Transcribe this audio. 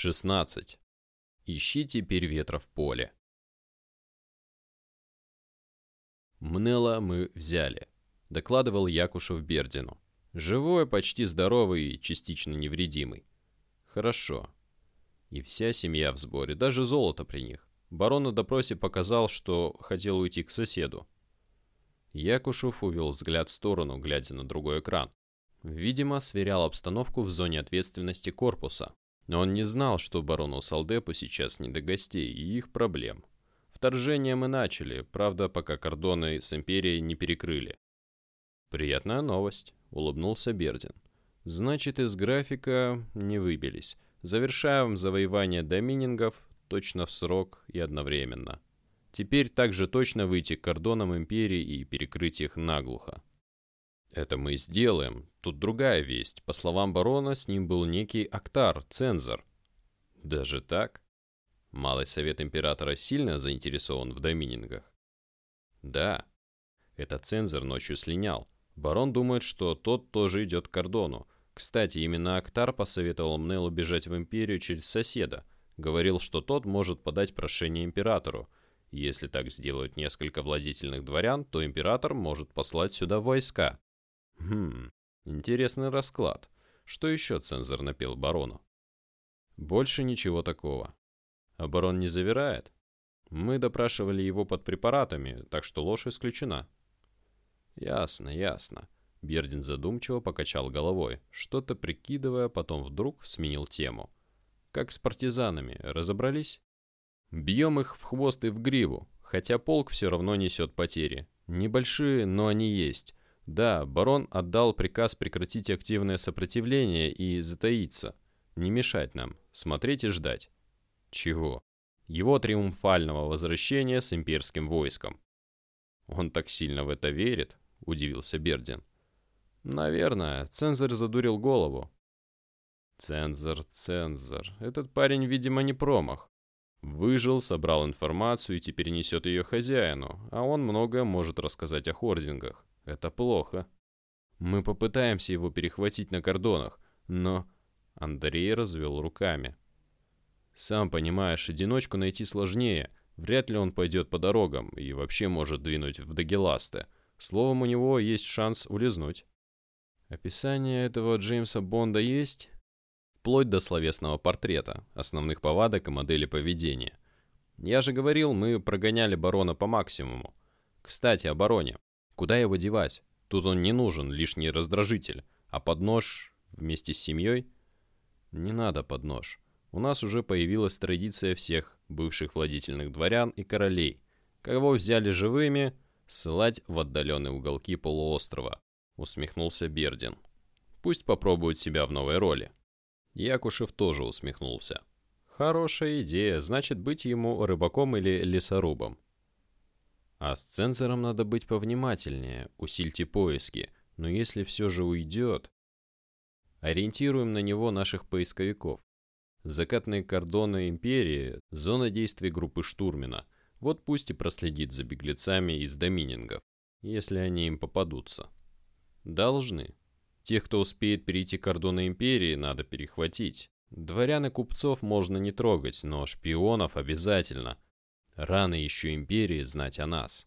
16. Ищи теперь ветра в поле. Мнела мы взяли, докладывал Якушев Бердину. Живой, почти здоровый и частично невредимый. Хорошо. И вся семья в сборе, даже золото при них. Барон на допросе показал, что хотел уйти к соседу. Якушев увел взгляд в сторону, глядя на другой экран. Видимо, сверял обстановку в зоне ответственности корпуса. Но он не знал, что барону Салдепу сейчас не до гостей и их проблем. Вторжение мы начали, правда, пока кордоны с Империей не перекрыли. «Приятная новость», — улыбнулся Бердин. «Значит, из графика не выбились. Завершаем завоевание доминингов точно в срок и одновременно. Теперь также точно выйти к кордонам Империи и перекрыть их наглухо». «Это мы сделаем. Тут другая весть. По словам барона, с ним был некий Актар, цензор». «Даже так?» Малый совет императора сильно заинтересован в доминингах? Да. Этот цензор ночью слинял. Барон думает, что тот тоже идет к кордону. Кстати, именно Актар посоветовал Мнелу бежать в империю через соседа. Говорил, что тот может подать прошение императору. Если так сделают несколько владетельных дворян, то император может послать сюда войска. Хм, интересный расклад. Что еще цензор напел барону? Больше ничего такого. Оборон не завирает? Мы допрашивали его под препаратами, так что ложь исключена. Ясно, ясно. Бердин задумчиво покачал головой, что-то прикидывая, потом вдруг сменил тему. Как с партизанами, разобрались? Бьем их в хвост и в гриву, хотя полк все равно несет потери. Небольшие, но они есть. Да, барон отдал приказ прекратить активное сопротивление и затаиться. Не мешать нам, смотреть и ждать. Чего? Его триумфального возвращения с имперским войском. Он так сильно в это верит, удивился Бердин. Наверное, цензор задурил голову. Цензор, цензор. Этот парень, видимо, не промах. Выжил, собрал информацию и теперь несет ее хозяину, а он многое может рассказать о хордингах. Это плохо. Мы попытаемся его перехватить на кордонах, но... Андрей развел руками. Сам понимаешь, одиночку найти сложнее. Вряд ли он пойдет по дорогам и вообще может двинуть в Дагеласте. Словом, у него есть шанс улизнуть. Описание этого Джеймса Бонда есть? Вплоть до словесного портрета, основных повадок и модели поведения. Я же говорил, мы прогоняли барона по максимуму. Кстати, о бароне. Куда его девать? Тут он не нужен, лишний раздражитель. А под нож вместе с семьей? Не надо под нож у нас уже появилась традиция всех бывших владительных дворян и королей, кого взяли живыми, ссылать в отдаленные уголки полуострова, усмехнулся Бердин. Пусть попробует себя в новой роли. Якушев тоже усмехнулся. Хорошая идея, значит быть ему рыбаком или лесорубом. А с цензором надо быть повнимательнее, усильте поиски, но если все же уйдет... Ориентируем на него наших поисковиков. Закатные кордоны империи – зона действий группы Штурмина. Вот пусть и проследит за беглецами из доминингов, если они им попадутся. Должны. Тех, кто успеет перейти кордоны империи, надо перехватить. Дворян и купцов можно не трогать, но шпионов обязательно. Рано еще империи знать о нас.